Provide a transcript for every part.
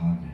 Amen.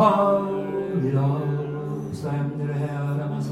Har vi lar, slam, dere her, damas,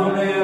Amen.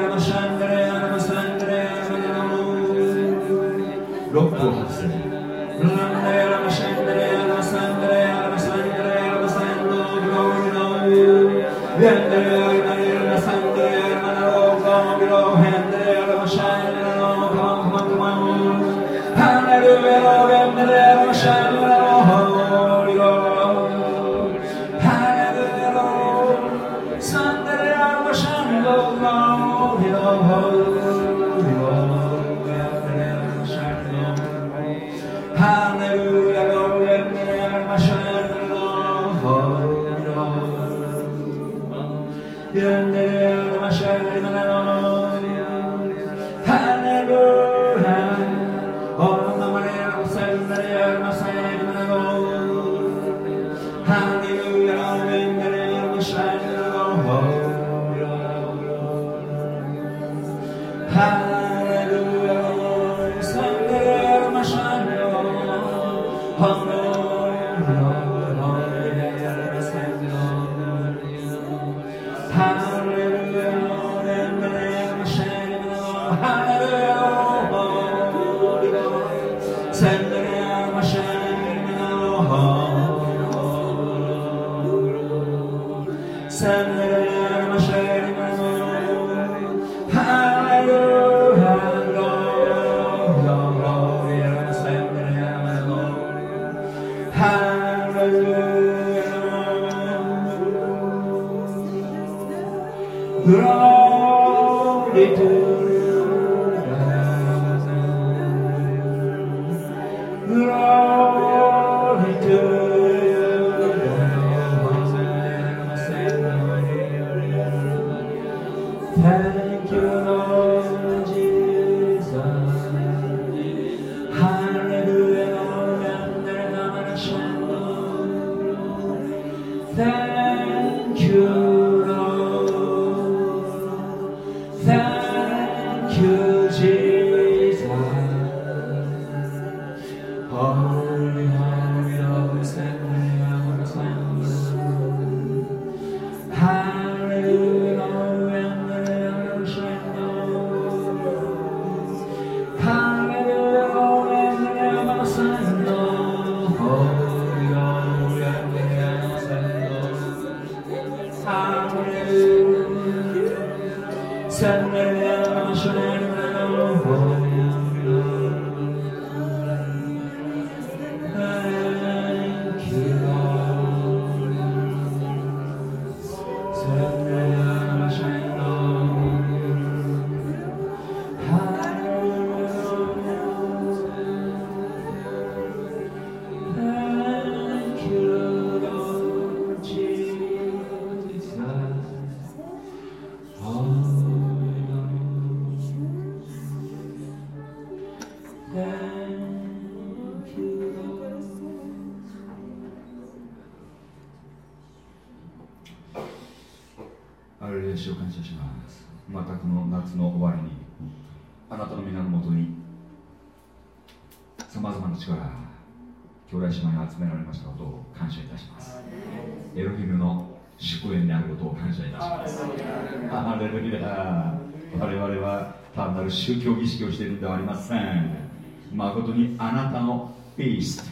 ではありません誠にあなたのフィース。ト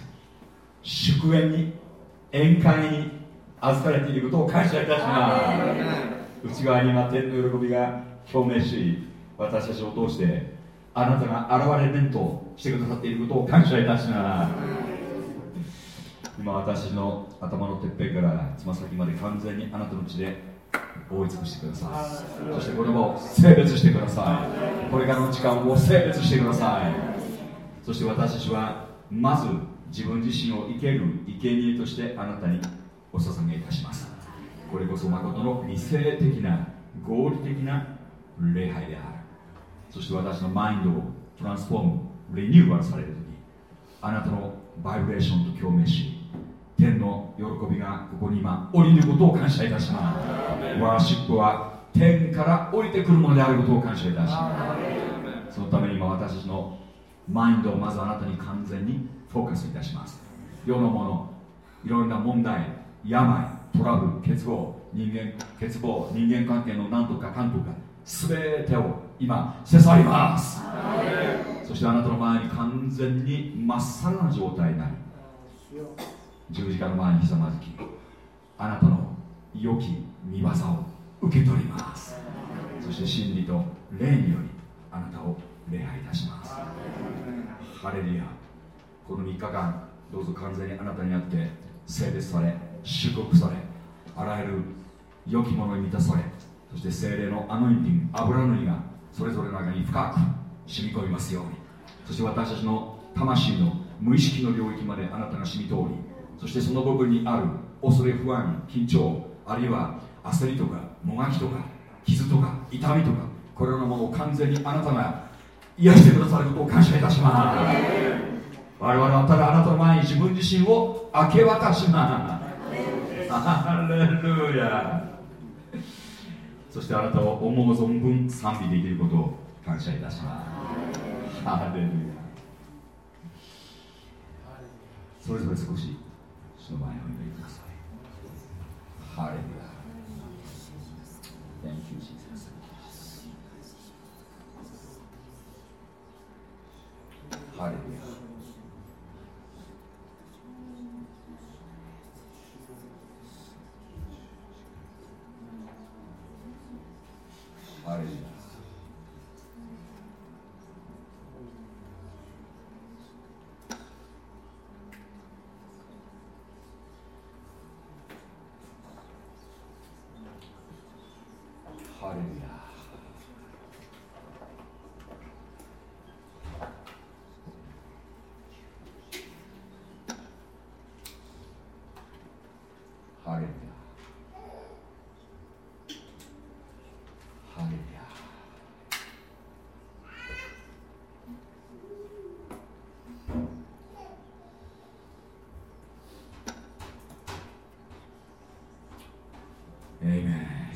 祝宴に宴会に預かれていることを感謝いたします内側には天の喜びが表明し私たちを通してあなたが現れ面としてくださっていることを感謝いたします。今私の頭のてっぺんからつま先まで完全にあなたの血で覆い尽くしてください。そしてこの場を性別してください。これからの時間を性別してください。そして私たちはまず自分自身を生ける生贄としてあなたにお捧げいたします。これこそ誠の理性的な合理的な礼拝である。そして私のマインドをトランスフォームリニューアルされる時あなたのバイブレーションと共鳴し天の喜びがここに今降りることを感謝いたします。ワーシップは天から降りてくるものであることを感謝いたします。そのために今私たちのマインドをまずあなたに完全にフォーカスいたします。世のものいろんな問題病トラブル欠乏人間欠乏人間関係の何とかかんとか全てを今捨て去ります。そしてあなたの前に完全にまっさらな状態になり十字架の前にひざまずき。あなたの良き見業を受け取ります。そして真理と霊によりあなたを礼拝いたします。ハレルヤ。この3日間どうぞ完全にあなたにあって聖別され祝福されあらゆる良きものに満たされそして精霊のアノインティング油塗りがそれぞれの中に深く染み込みますように。そして私たちの魂の無意識の領域まであなたが染み通りそしてその部分にある恐れ不安緊張あるいは焦りとかもがきとか傷とか痛みとかこれらのものを完全にあなたが癒してくださることを感謝いたします。我々はただあなたの前に自分自身を明け渡します。ハレルヤそしてあなたを思う存分賛美できることを感謝いたします。ハレルヤ。それぞれ少しその前にお祈りください。ハレルヤ。Thank you, Jesus. ハレルヤハレルヤハレルヤハレルヤハレルヤエイメン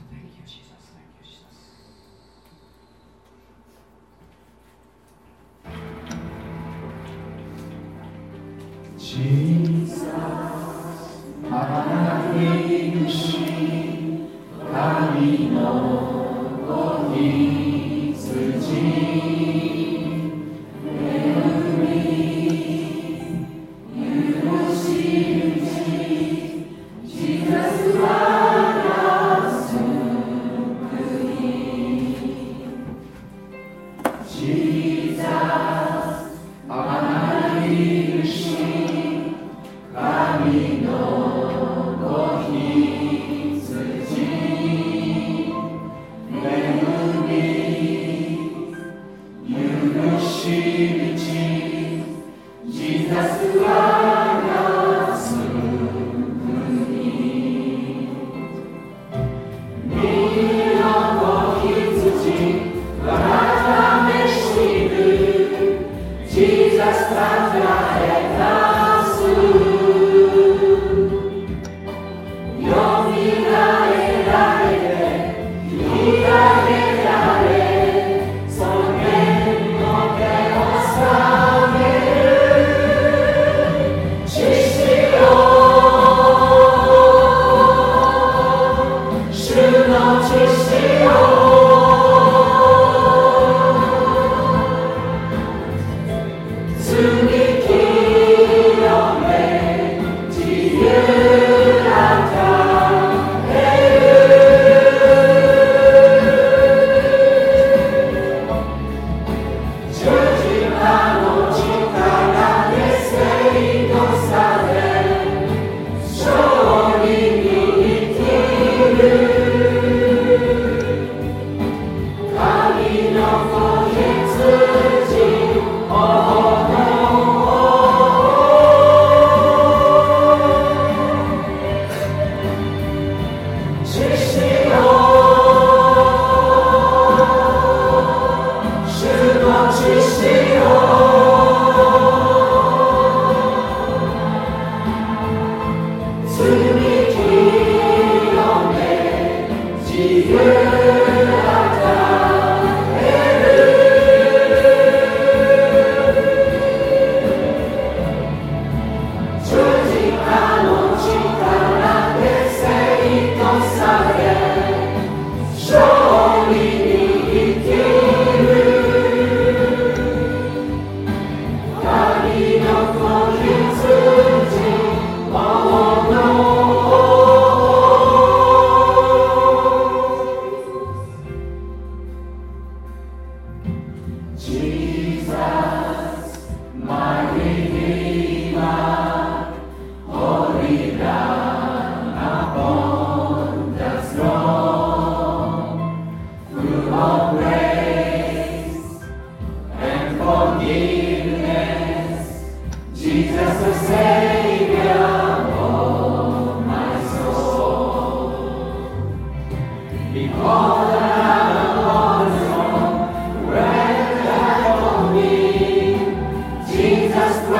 許し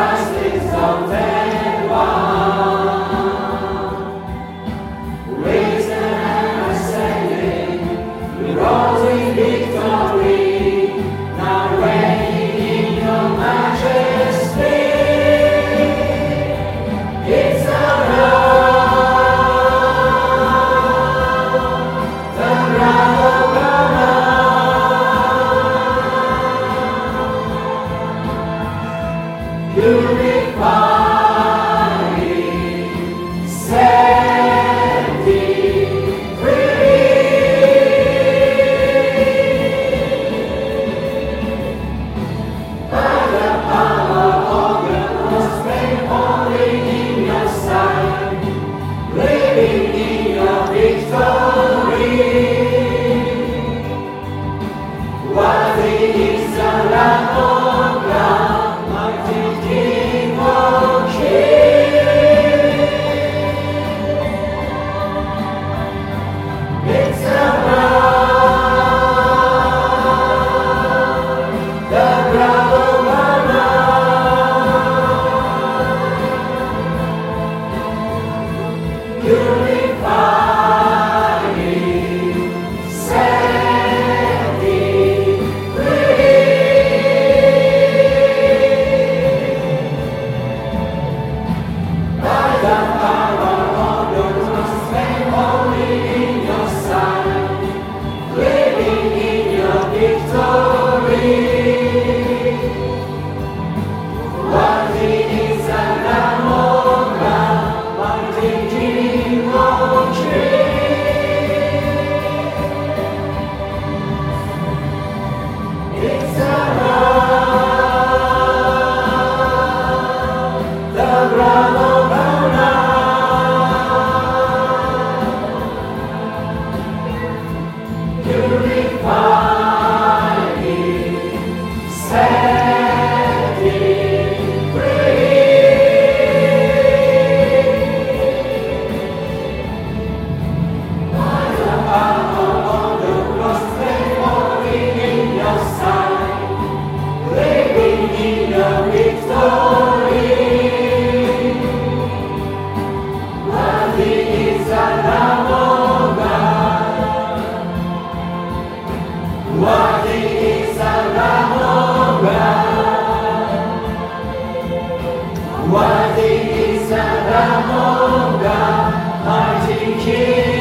trust in something. God, mighty King.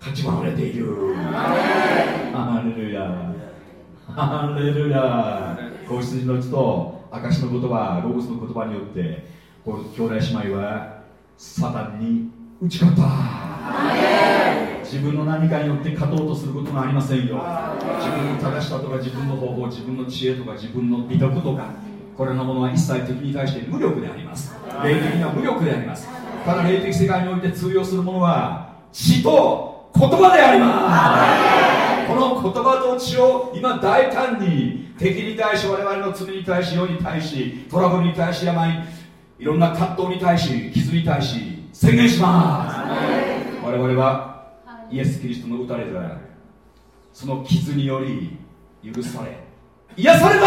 勝ち回れている。ハレルヤハレルヤ子羊の血と証の言葉ロゴスの言葉によってこの兄弟姉妹はサタン。に打ち勝った自分の何かによって勝とうとすることがありませんよ自分の正しさとか自分の方法自分の知恵とか自分の美徳とかこれのものは一切敵に対して無力であります霊的には無力でありますただ霊的世界において通用するものは血と言葉であります。この言葉と血を今大胆に敵に対し我々の罪に対し世に対しトラブルに対し病いろんな葛藤に対し傷に対し宣言します。我々はイエス・キリストの打たれてその傷により許され癒された。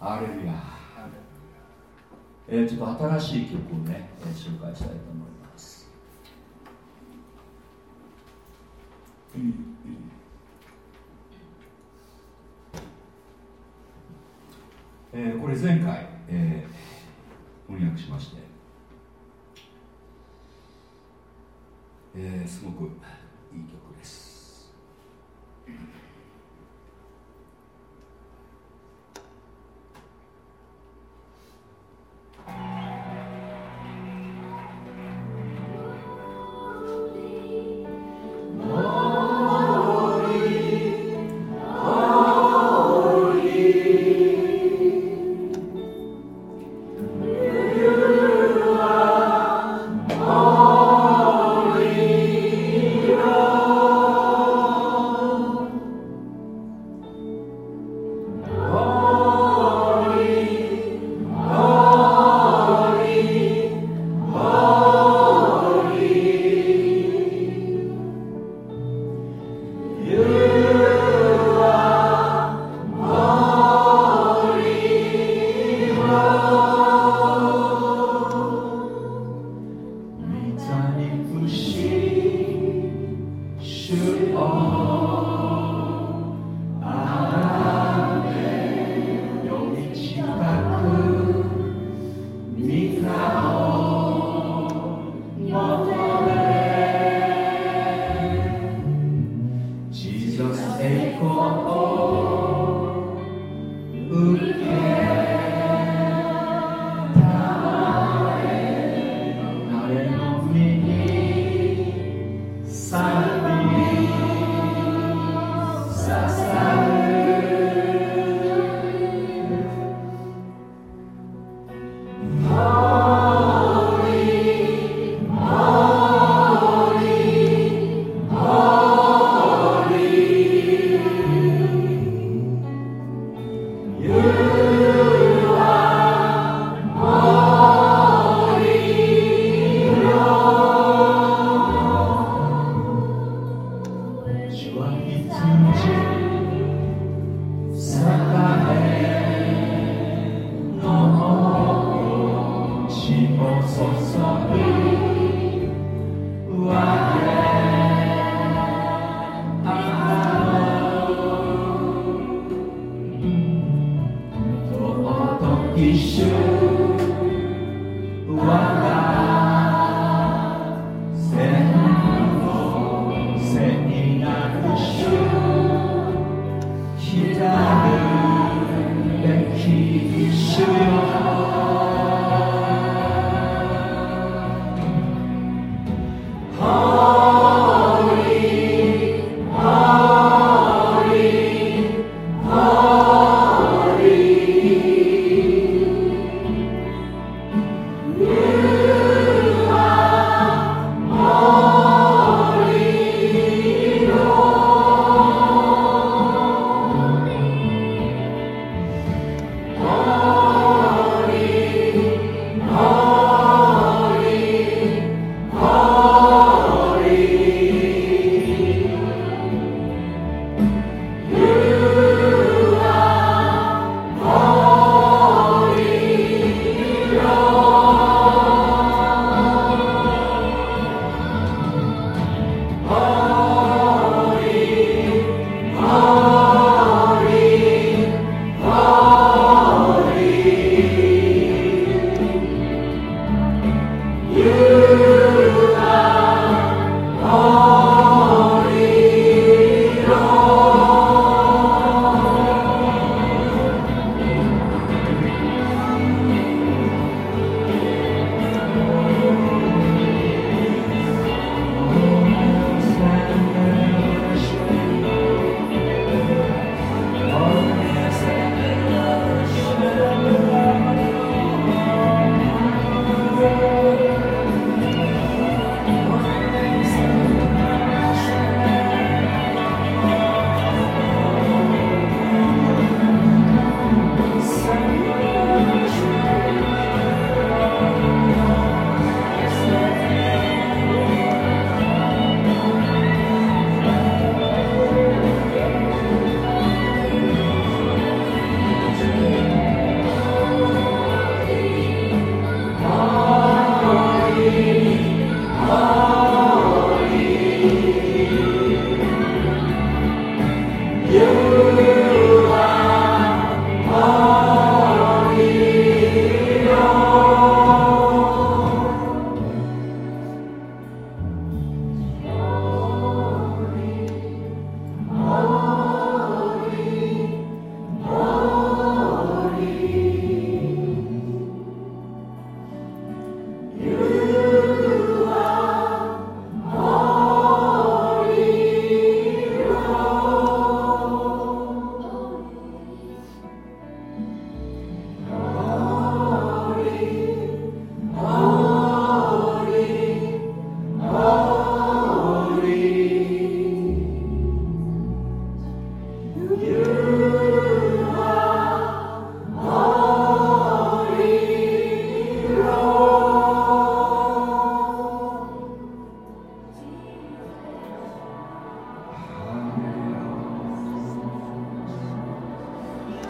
アレルヤ。えー、ちょっと新しい曲をね、えー、紹介したいと思います。えー、これ前回、えー、翻訳しまして、えー、すごく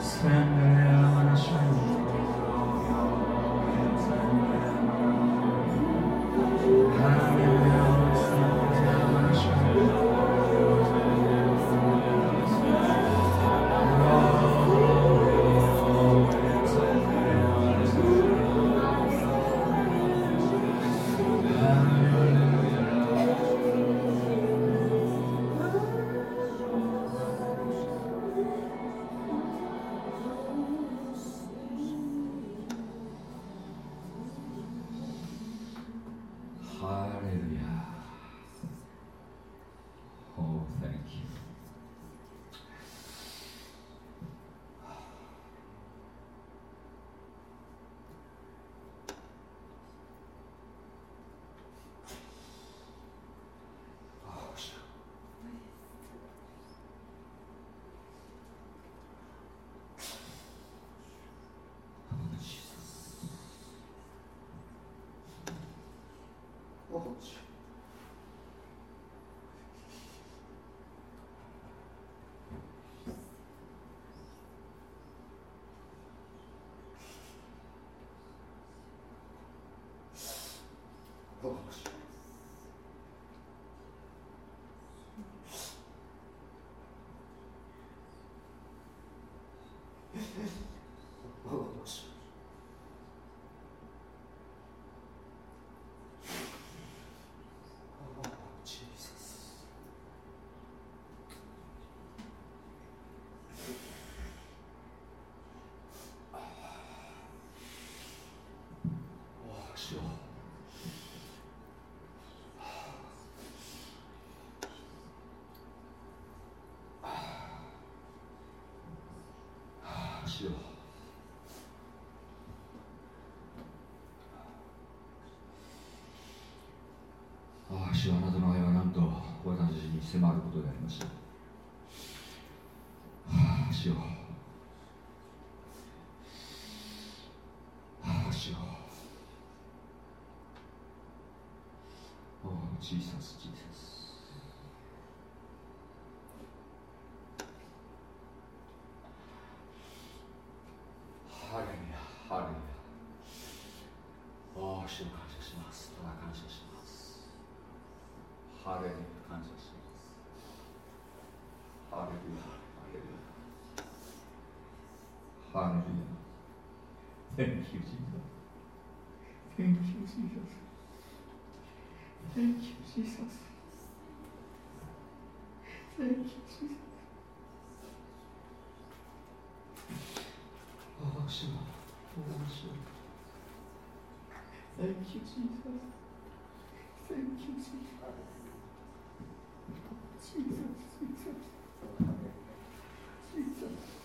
Spend the hour ことでしょうど主はあなたの愛はなんと私たちに迫ることでありました。はあ、主よ。はあ、主よ。お小さす小さす。ハレルヤ、ハレルヤ。お主を感謝します。ただ感謝します。ハレルヤ感謝しますハレルヤハレルヤハレルヤ Thank you, Jesus. Thank you, Jesus. Thank you, Jesus. Thank you, Jesus. ああ、主よ。ああ、主よ。Thank you, Jesus. Thank you, Jesus. Jesus, Jesus. Jesus.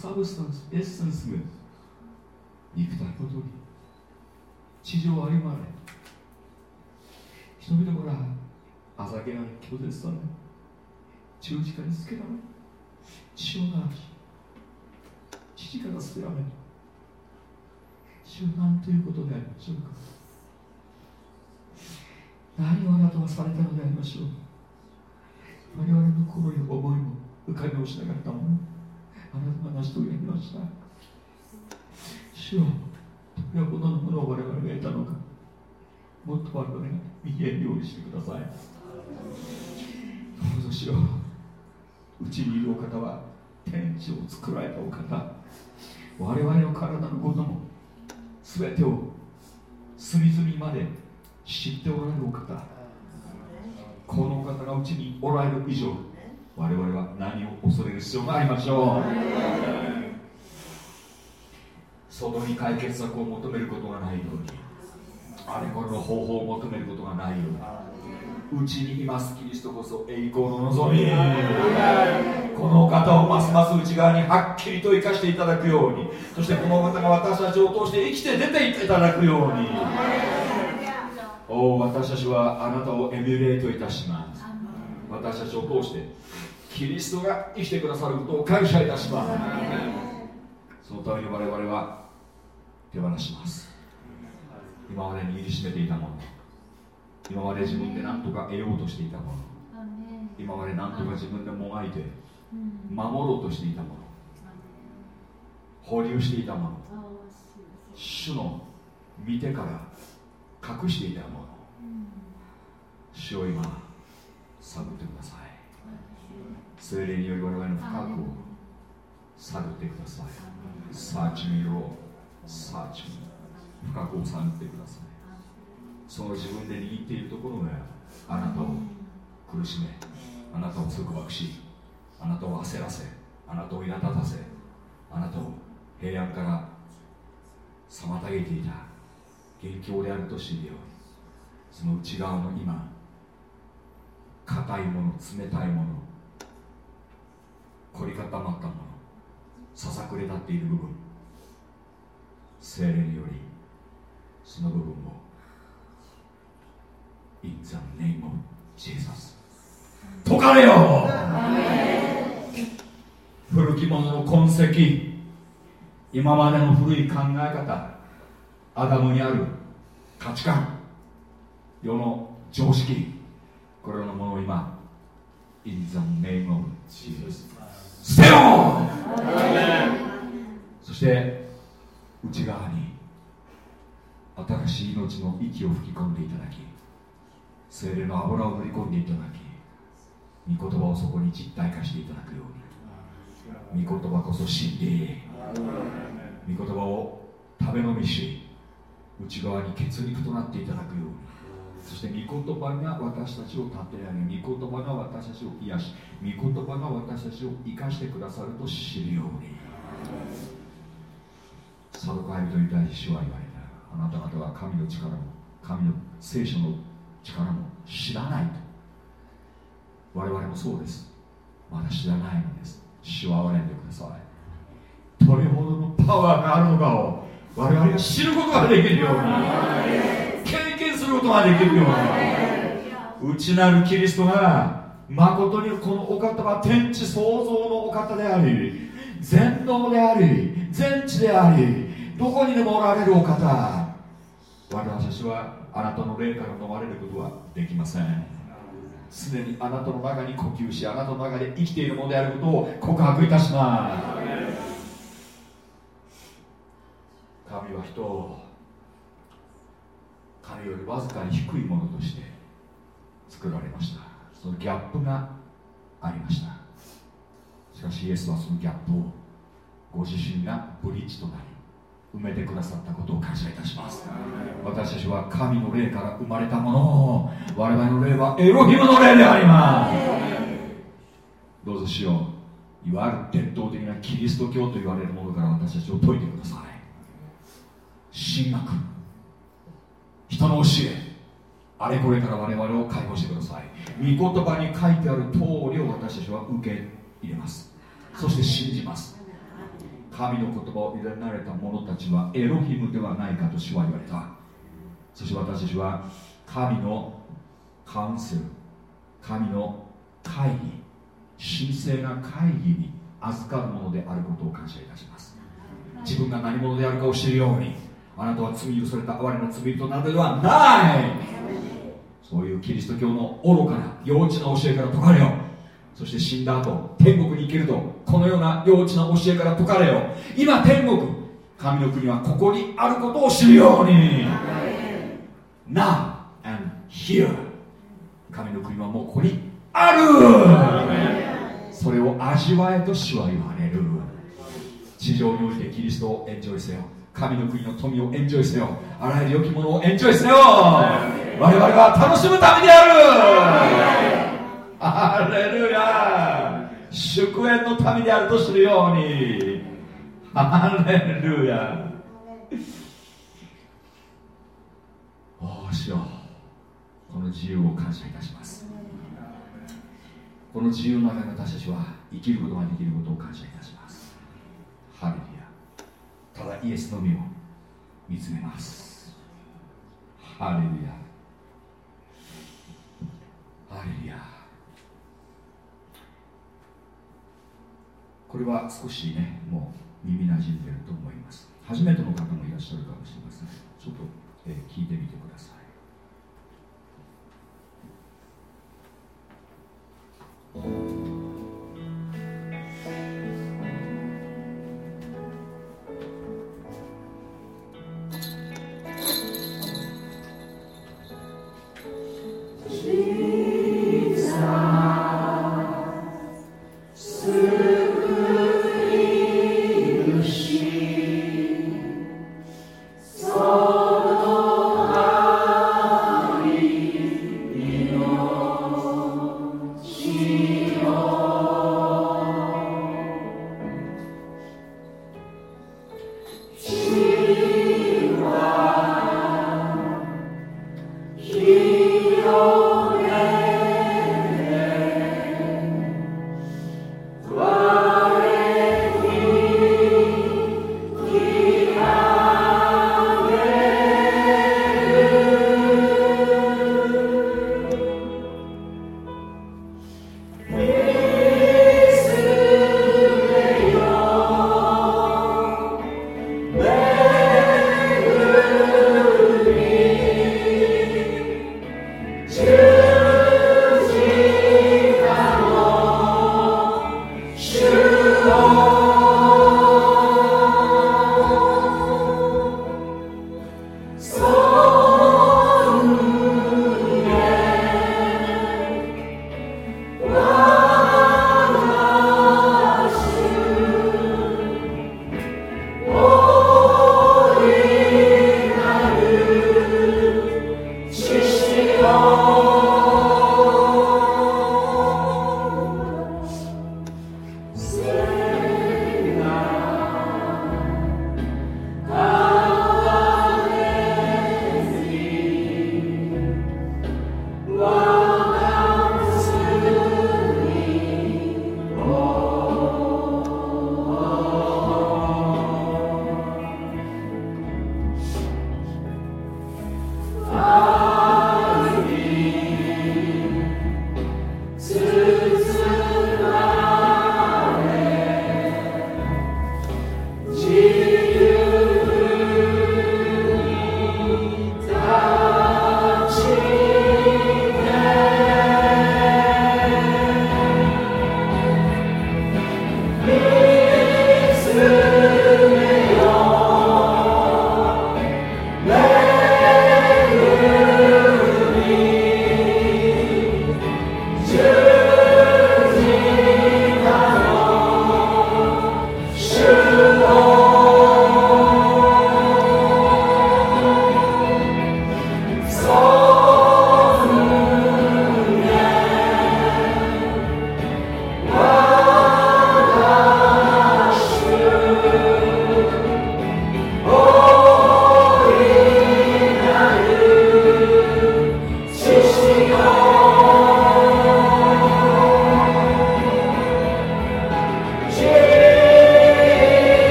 サブスタンスエッセンスが肉体ごとに地上を歩まれ。人々からあざけられ拒絶され十字架につけられ。血を流し父から捨てられ。主なんということでありましょうか。何をあなたはされたのでありましょう我々の心や思いも浮かびをしなかったもの。あなたが成し遂げました。主よどれほどのものを我々が得たのか。もっと我々が見えるようにしてください。どうぞしよ。ううちにいるお方は天地を作られたお方。我々の体のことも全てを隅々まで知っておられるお方。このお方がうちにおられる以上我々は何を恐れる必要がありましょう。外に解決策を求めることがないように。あれこれの方法を求めることがないように。うちにいますキリストこそ栄光の望み。この方をますます内側にはっきりと生かしていただくように。そしてこの方が私たちを通して生きて出ていただくように。お私たちはあなたをエミュレートいたします。私たちを通してキリストが生きてくださることを感謝いたします。そのために我々は手放します。今までに握りしめていたもの。今まで自分で何とか得ようとしていたもの。今まで何とか自分でもがいて守ろうとしていたもの。保留していたもの。主の見てから隠していたもの。主を今探ってください精霊により我々の深くを探ってください。サーチミロサーチミ深くを探ってください。その自分で握っているところがあなたを苦しめあなたを束縛しあなたを焦らせあなたを苛立たせあなたを平安から妨げていた元凶であると知るようにその内側の今硬いもの冷たいもの凝り固まったもの。ささくれ立っている部分。精霊によりその部分を。In the name of Jesus 解かれよ！古き者の痕跡。今までの古い考え方。アダムにある。価値観。世の常識。これらのものを今 In the name of Jesus 捨てよ。そして内側に新しい命の息を吹き込んでいただき精霊の油を塗り込んでいただき御言葉をそこに実体化していただくように御言葉こそ真理御言葉を食べ飲みし内側に血肉となっていただくようにそして御言葉が私たちを立て上げ御言葉が私たちを癒し御言葉が私たちを生かしてくださると知るように。サドカイ人に対して主は言われたあなた方は神の力も神の聖書の力も知らないと。我々もそうです。まだ知らないのです。主は憐れんでください。どれほどのパワーがあるのかを我々が知ることができるように。することができるように。内なるキリストが誠にこのお方は天地創造のお方であり全能であり全知でありどこにでもおられるお方。私はあなたの霊から飲まれることはできません。すでにあなたの中に呼吸しあなたの中で生きているものであることを告白いたします。神は人を神よりわずかに低いものとして作られました。そのギャップがありました。しかしイエスはそのギャップをご自身がブリッジとなり埋めてくださったことを感謝いたします。私たちは神の霊から生まれたもの我々の霊はエロヒムの霊であります。どうぞしよう。いわゆる伝統的なキリスト教と言われるものから私たちを解いてください。神学。人の教え。あれこれから我々を解放してください。御言葉に書いてある通りを私たちは受け入れます。そして信じます。神の言葉を入れられた者たちはエロヒムではないかと主は言われた。そして私たちは神のカウンセル神の会議神聖な会議に預かるものであることを感謝いたします。自分が何者であるかを知るようにあなたは罪許された哀れな罪人などではない。そういうキリスト教の愚かな幼稚な教えから解かれよそして死んだ後天国に行けるとこのような幼稚な教えから解かれよ今天国神の国はここにあることを知るように。Now and here 神の国はもうここにある。それを味わえと主は言われる。地上においてキリストをエンジョイせよ。神の国の富をエンジョイせよ。あらゆる良きものをエンジョイせよ。我々は楽しむためである。ハレルヤ。祝宴のためであるとするように。ハレルヤ。おおしよ。この自由を感謝いたします。この自由の中で私たちは生きることができることを感謝いたします。ハレルヤただイエスのみを見つめます。ハレルヤ。ハレルヤ。これは少しねもう耳なじんでると思います。初めての方もいらっしゃるかもしれません。ちょっと、えー、聞いてみてください。うん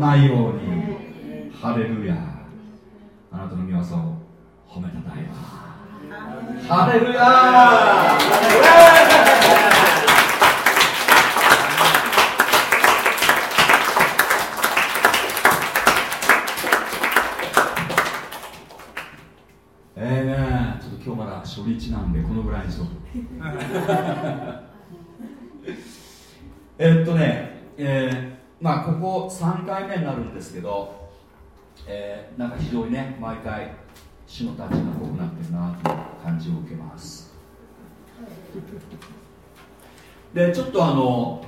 ないように。ハレルヤあなたの御業を褒めたたえますハレルヤえーねちょっと今日まだ初日なんでこのぐらいにしとくえっとねえーまあここ3回目になるんですけど、えー、なんか非常にね毎回主のタッチが濃くなってるなという感じを受けます。でちょっとあの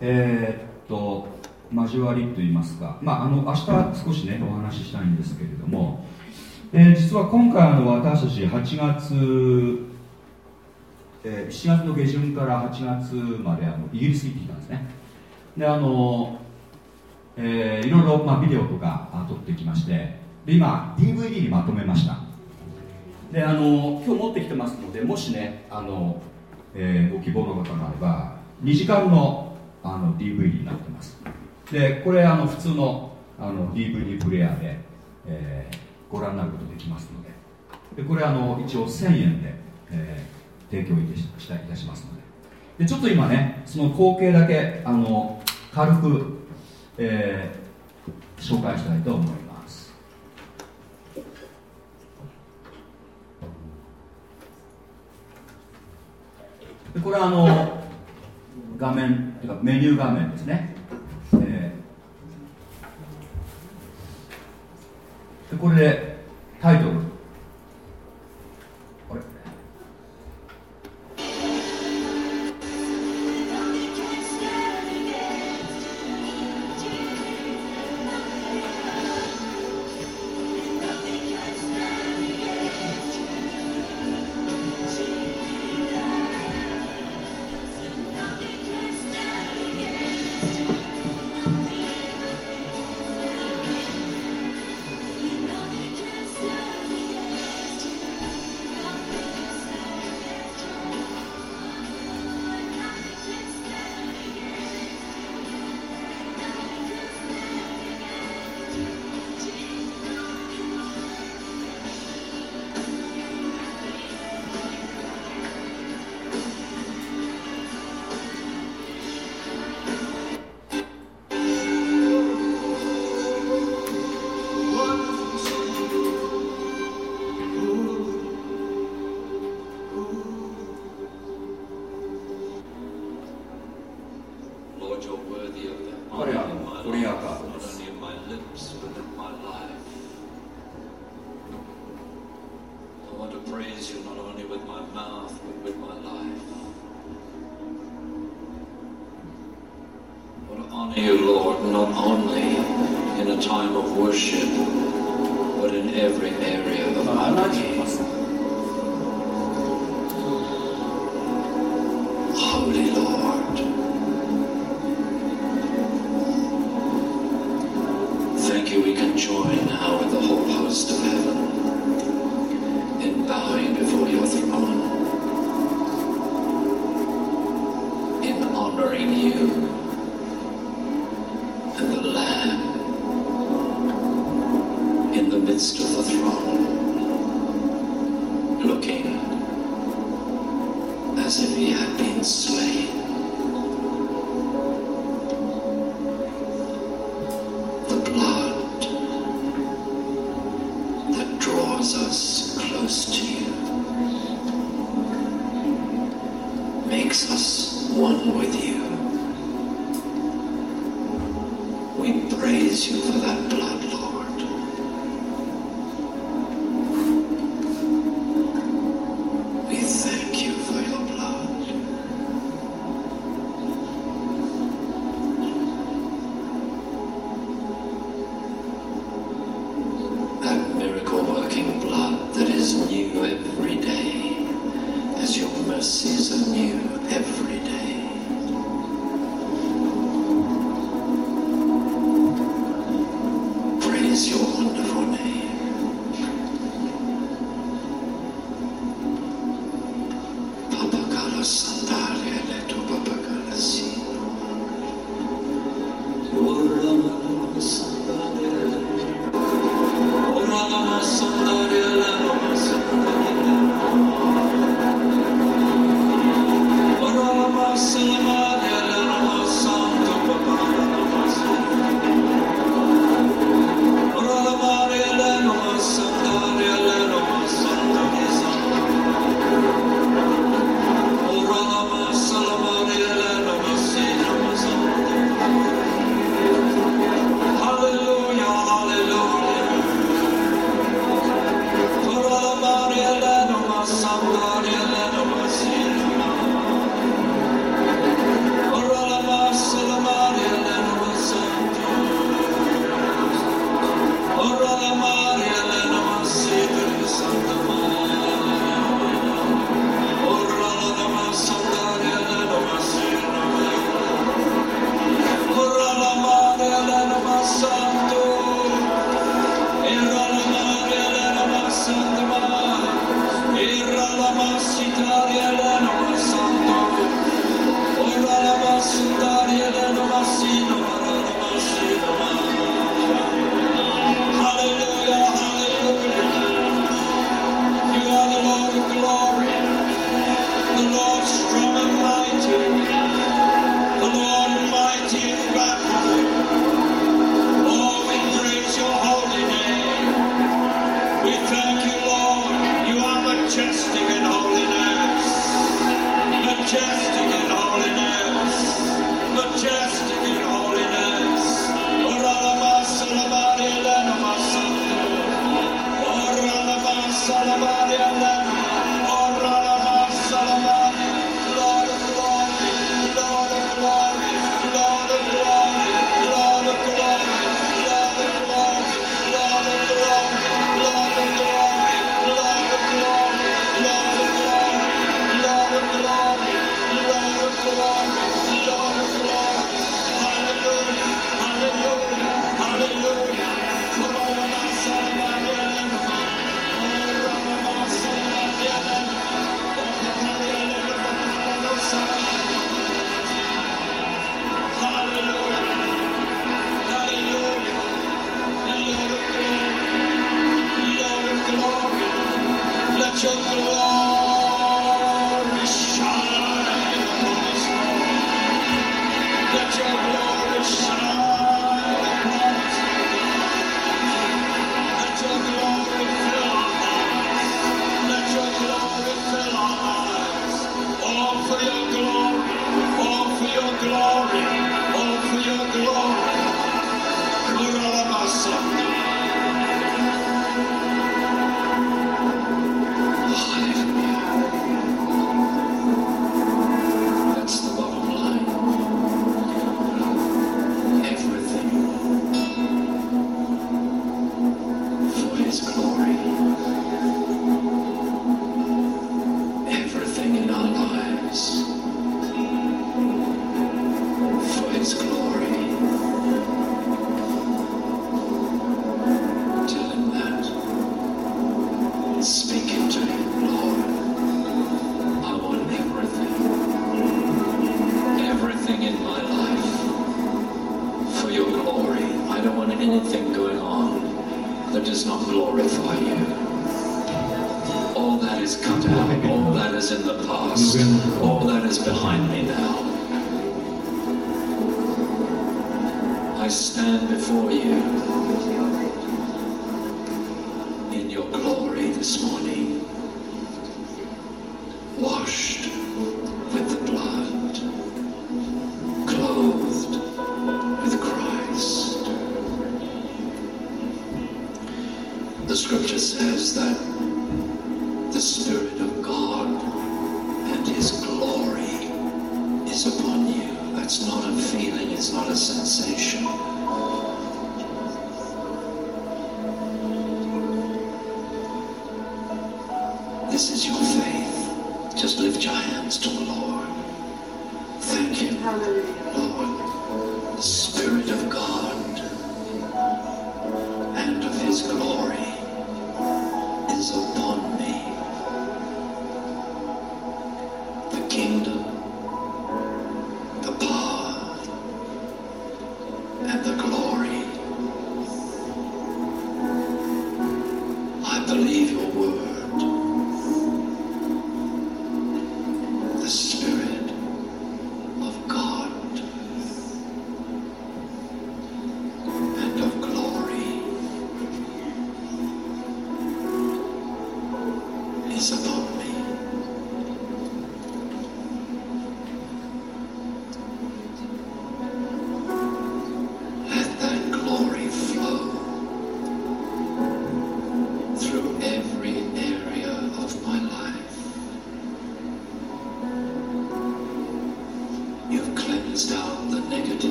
えー、っと交わりといいますか、まあ、あの明日少しねお話ししたいんですけれども、えー、実は今回の私たち8月、えー、7月の下旬から8月まであのイギリスに行ってきたんですね。であの、えー、いろいろ、まあ、ビデオとか撮ってきましてで今 DVD にまとめました。であの今日持ってきてますのでもしねあの、えー、ご希望の方があれば2時間のあの DVD になってます。でこれあの普通のあの DVD プレイヤーで、えー、ご覧になることできますので。でこれあの一応1000円で、えー、提供いたしいたしますので。でちょっと今ねその光景だけあの軽く、えー、紹介したいと思います。これはあの画面というかメニュー画面ですね。でこれでタイトル。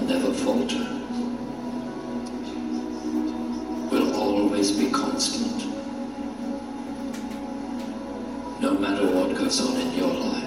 will never falter, will always be constant, no matter what goes on in your life.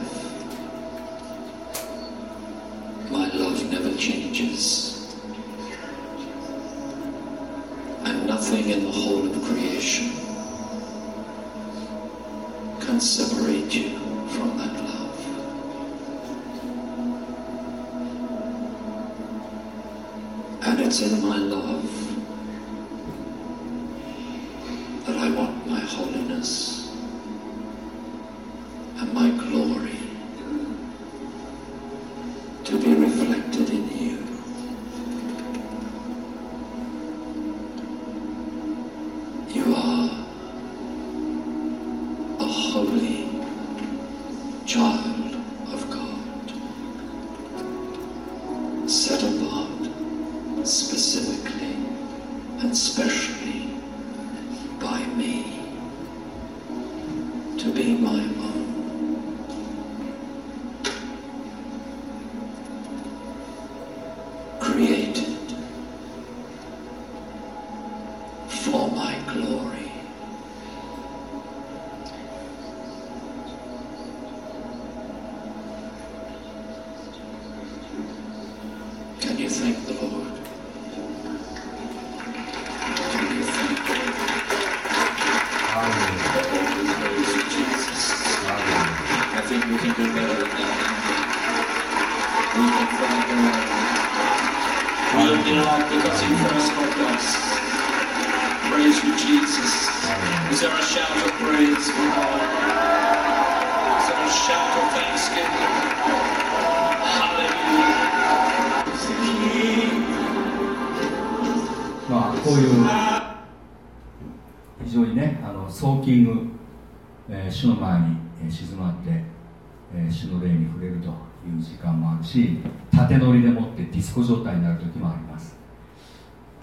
え、主の霊に触れるという時間もあるし縦乗りでもってディスコ状態になる時もあります。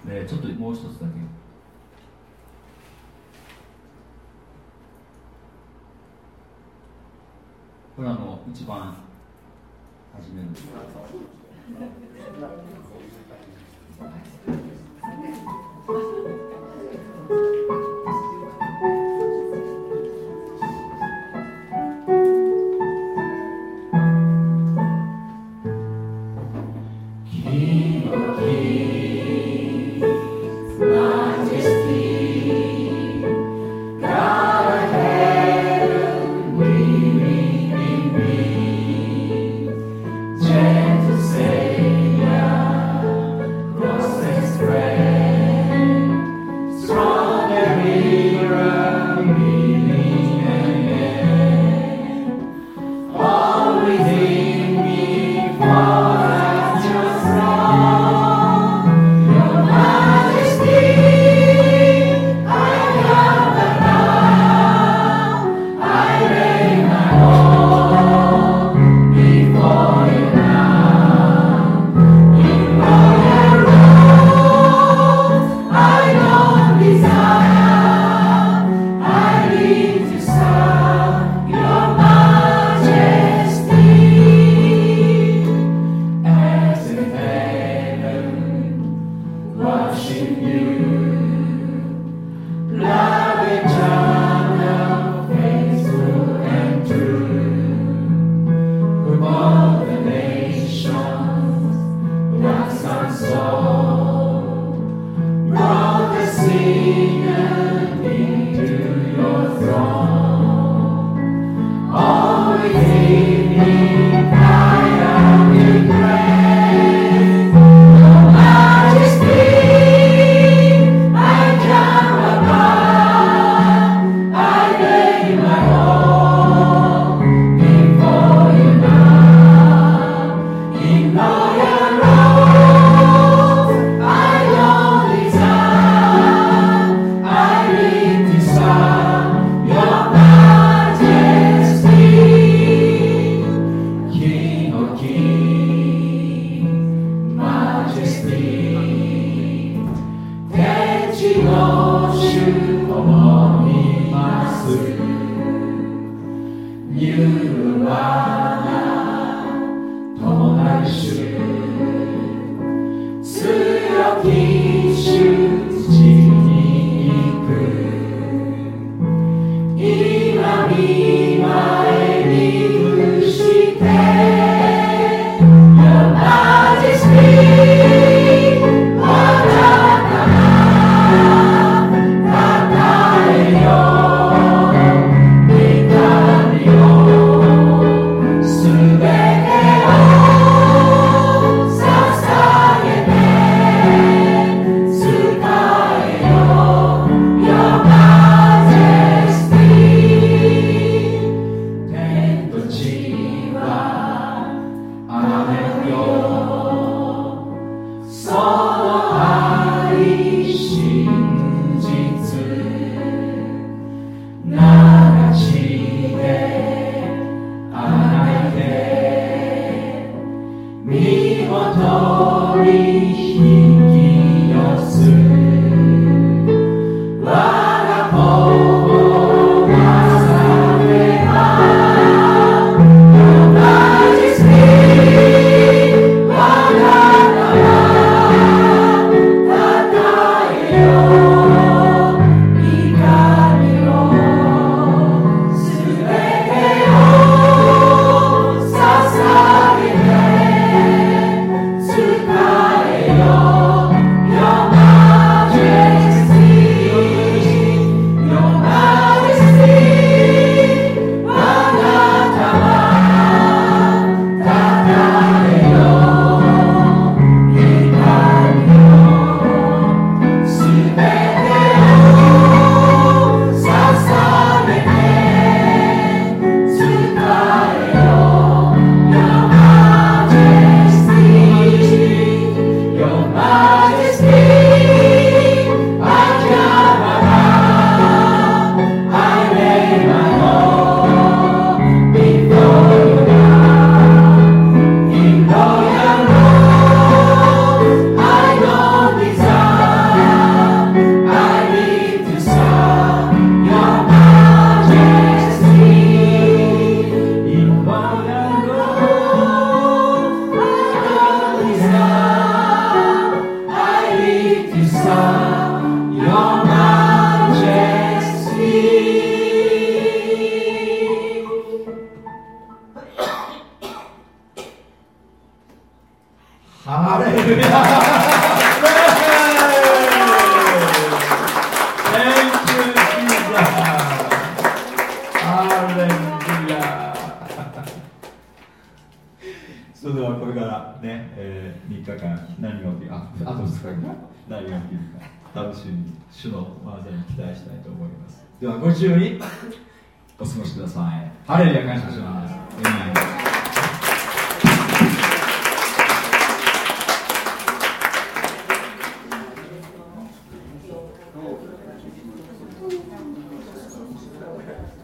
でちょっともう一つだけ。これあの一番初めのはい